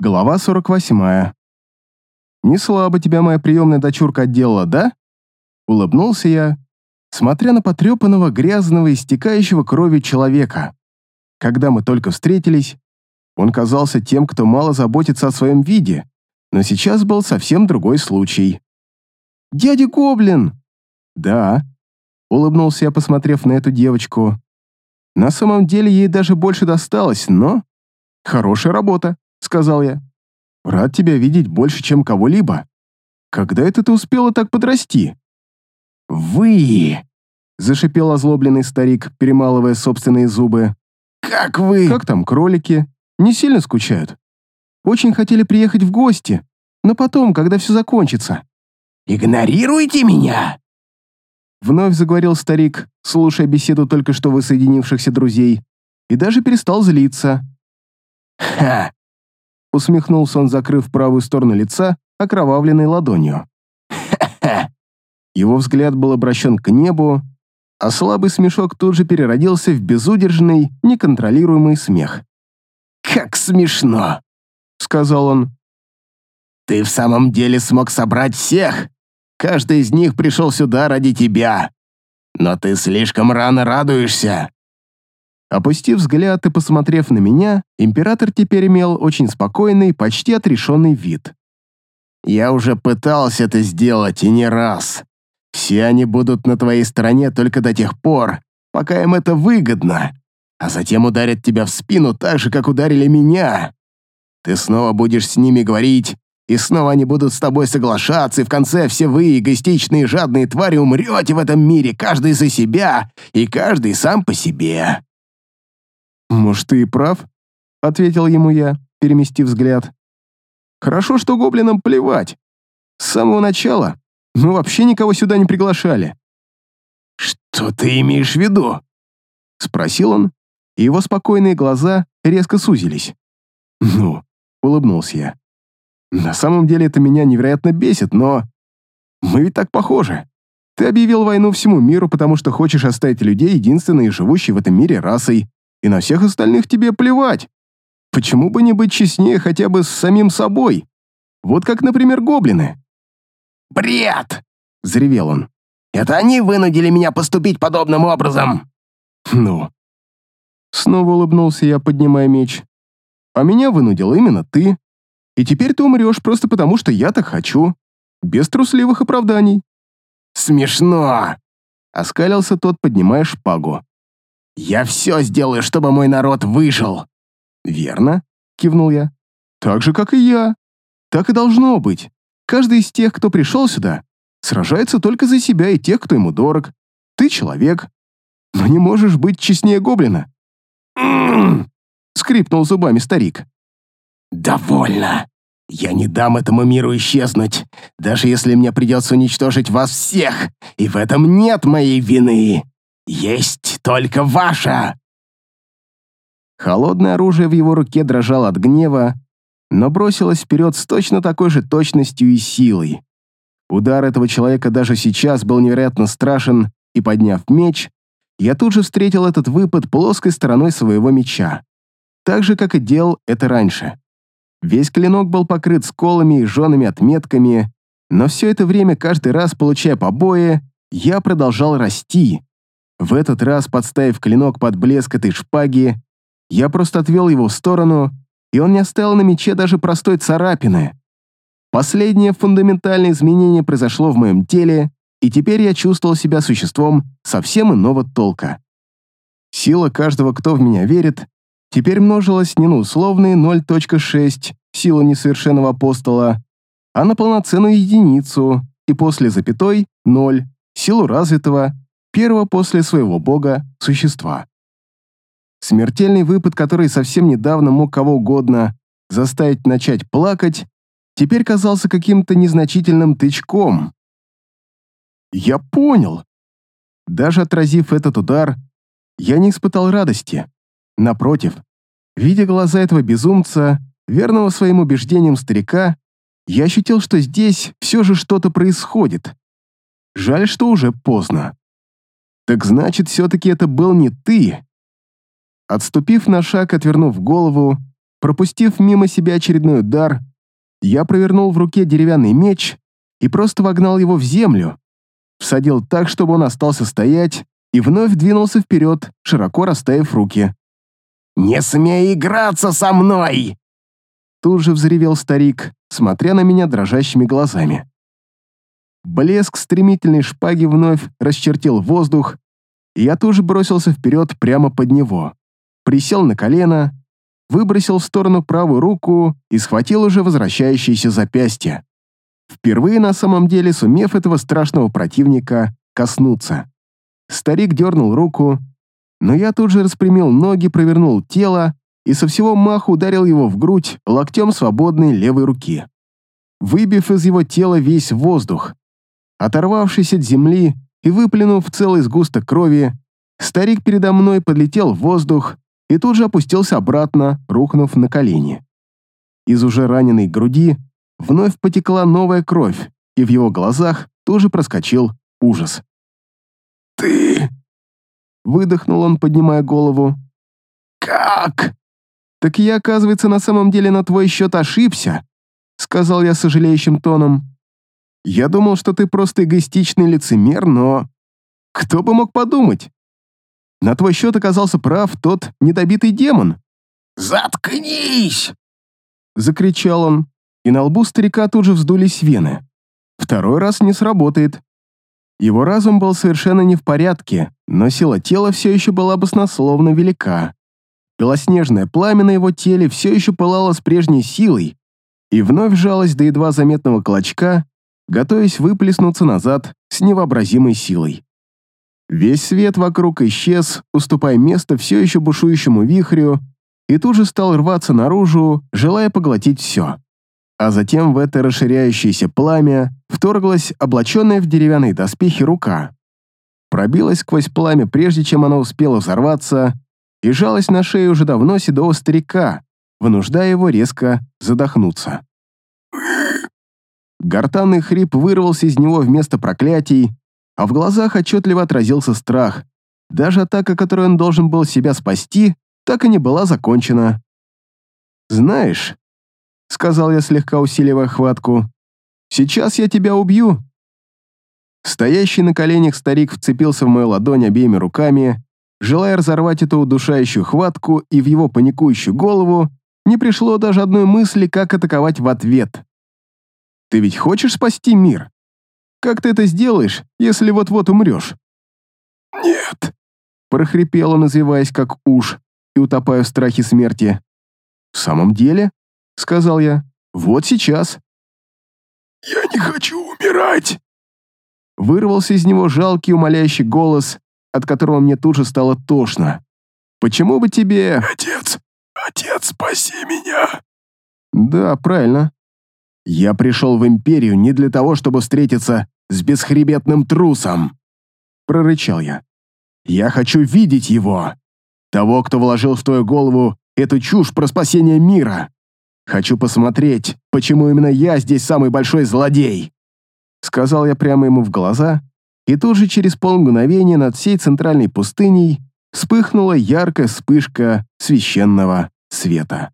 Глава 48. «Не слабо тебя моя приемная дочурка отделала, да?» Улыбнулся я, смотря на потрепанного, грязного, истекающего кровью человека. Когда мы только встретились, он казался тем, кто мало заботится о своем виде, но сейчас был совсем другой случай. «Дядя Гоблин!» «Да», — улыбнулся я, посмотрев на эту девочку. «На самом деле ей даже больше досталось, но...» «Хорошая работа», сказал я. «Рад тебя видеть больше, чем кого-либо. Когда это ты успела так подрасти?» «Вы!» — зашипел озлобленный старик, перемалывая собственные зубы. «Как вы?» «Как там кролики? Не сильно скучают? Очень хотели приехать в гости, но потом, когда все закончится». «Игнорируйте меня!» Вновь заговорил старик, слушая беседу только что воссоединившихся друзей, и даже перестал злиться. «Ха! Усмехнулся он, закрыв правую сторону лица окровавленной ладонью. Его взгляд был обращен к небу, а слабый смешок тут же переродился в безудержный, неконтролируемый смех. «Как смешно!» — сказал он. «Ты в самом деле смог собрать всех? Каждый из них пришел сюда ради тебя. Но ты слишком рано радуешься. Опустив взгляд и посмотрев на меня, император теперь имел очень спокойный, почти отрешенный вид. «Я уже пытался это сделать и не раз. Все они будут на твоей стороне только до тех пор, пока им это выгодно, а затем ударят тебя в спину так же, как ударили меня. Ты снова будешь с ними говорить, и снова они будут с тобой соглашаться, и в конце все вы, эгоистичные жадные твари, умрете в этом мире, каждый за себя, и каждый сам по себе. «Может, ты и прав?» — ответил ему я, переместив взгляд. «Хорошо, что гоблинам плевать. С самого начала мы вообще никого сюда не приглашали». «Что ты имеешь в виду?» — спросил он, и его спокойные глаза резко сузились. «Ну», — улыбнулся я. «На самом деле это меня невероятно бесит, но... Мы ведь так похожи. Ты объявил войну всему миру, потому что хочешь оставить людей, единственной живущей в этом мире расой и на всех остальных тебе плевать. Почему бы не быть честнее хотя бы с самим собой? Вот как, например, гоблины». «Бред!» — взревел он. «Это они вынудили меня поступить подобным образом!» «Ну?» Снова улыбнулся я, поднимая меч. «А меня вынудил именно ты. И теперь ты умрешь просто потому, что я так хочу. Без трусливых оправданий». «Смешно!» — оскалился тот, поднимая шпагу. «Я все сделаю, чтобы мой народ выжил!» «Верно», — кивнул я. «Так же, как и я. Так и должно быть. Каждый из тех, кто пришел сюда, сражается только за себя и тех, кто ему дорог. Ты человек, но не можешь быть честнее гоблина». «М-м-м!» скрипнул зубами старик. «Довольно. Я не дам этому миру исчезнуть, даже если мне придется уничтожить вас всех, и в этом нет моей вины. Есть только ваша!» Холодное оружие в его руке дрожало от гнева, но бросилось вперед с точно такой же точностью и силой. Удар этого человека даже сейчас был невероятно страшен, и, подняв меч, я тут же встретил этот выпад плоской стороной своего меча, так же, как и делал это раньше. Весь клинок был покрыт сколами и жжеными отметками, но все это время, каждый раз получая побои, я продолжал расти, в этот раз, подставив клинок под блеск этой шпаги, я просто отвел его в сторону, и он не оставил на мече даже простой царапины. Последнее фундаментальное изменение произошло в моем теле, и теперь я чувствовал себя существом совсем иного толка. Сила каждого, кто в меня верит, теперь множилась не на условные 0.6 сила несовершенного апостола, а на полноценную единицу, и после запятой — 0 силу развитого первого после своего бога существа. Смертельный выпад, который совсем недавно мог кого угодно заставить начать плакать, теперь казался каким-то незначительным тычком. Я понял. Даже отразив этот удар, я не испытал радости. Напротив, видя глаза этого безумца, верного своим убеждениям старика, я ощутил, что здесь все же что-то происходит. Жаль, что уже поздно. Так значит, все-таки это был не ты. Отступив на шаг, отвернув голову, Пропустив мимо себя очередной удар, я провернул в руке деревянный меч и просто вогнал его в землю, всадил так, чтобы он остался стоять, и вновь двинулся вперед, широко расставив руки. «Не смей играться со мной!» Тут же взревел старик, смотря на меня дрожащими глазами. Блеск стремительной шпаги вновь расчертил воздух, и я тут же бросился вперед прямо под него. Присел на колено, выбросил в сторону правую руку и схватил уже возвращающееся запястье. Впервые на самом деле сумев этого страшного противника коснуться. Старик дернул руку, но я тут же распрямил ноги, провернул тело и со всего маху ударил его в грудь локтем свободной левой руки, выбив из его тела весь воздух. Оторвавшись от земли и выплюнув целый сгусток крови, старик передо мной подлетел в воздух и тут же опустился обратно, рухнув на колени. Из уже раненой груди вновь потекла новая кровь, и в его глазах тоже проскочил ужас. «Ты...» Выдохнул он, поднимая голову. «Как?» «Так я, оказывается, на самом деле на твой счет ошибся», сказал я сожалеющим тоном. «Я думал, что ты просто эгоистичный лицемер, но... Кто бы мог подумать? На твой счет оказался прав тот недобитый демон». «Заткнись!» Закричал он, и на лбу старика тут же вздулись вены. Второй раз не сработает. Его разум был совершенно не в порядке, но сила тела все еще была баснословно велика. Белоснежное пламя на его теле все еще пылало с прежней силой и вновь жалось до едва заметного клочка, готовясь выплеснуться назад с невообразимой силой. Весь свет вокруг исчез, уступая место все еще бушующему вихрю, и тут же стал рваться наружу, желая поглотить все. А затем в это расширяющееся пламя вторглась облаченная в деревянные доспехи рука. Пробилась сквозь пламя, прежде чем она успела взорваться, и жалась на шею уже давно седого старика, вынуждая его резко задохнуться. Гортанный хрип вырвался из него вместо проклятий, а в глазах отчетливо отразился страх. Даже атака, которой он должен был себя спасти, так и не была закончена. «Знаешь», — сказал я, слегка усиливая хватку, — «сейчас я тебя убью». Стоящий на коленях старик вцепился в мою ладонь обеими руками, желая разорвать эту удушающую хватку, и в его паникующую голову не пришло даже одной мысли, как атаковать в ответ. «Ты ведь хочешь спасти мир? Как ты это сделаешь, если вот-вот умрешь?» «Нет», — прохрипел он, извиваясь как уж и утопая в страхе смерти. «В самом деле?» — сказал я. «Вот сейчас». «Я не хочу умирать!» Вырвался из него жалкий умоляющий голос, от которого мне тут же стало тошно. «Почему бы тебе...» «Отец! Отец, спаси меня!» «Да, правильно. Я пришел в Империю не для того, чтобы встретиться с бесхребетным трусом!» Прорычал я. «Я хочу видеть его! Того, кто вложил в твою голову эту чушь про спасение мира! Хочу посмотреть, почему именно я здесь самый большой злодей!» Сказал я прямо ему в глаза, и тут же через полмгновения над всей центральной пустыней вспыхнула яркая вспышка священного света.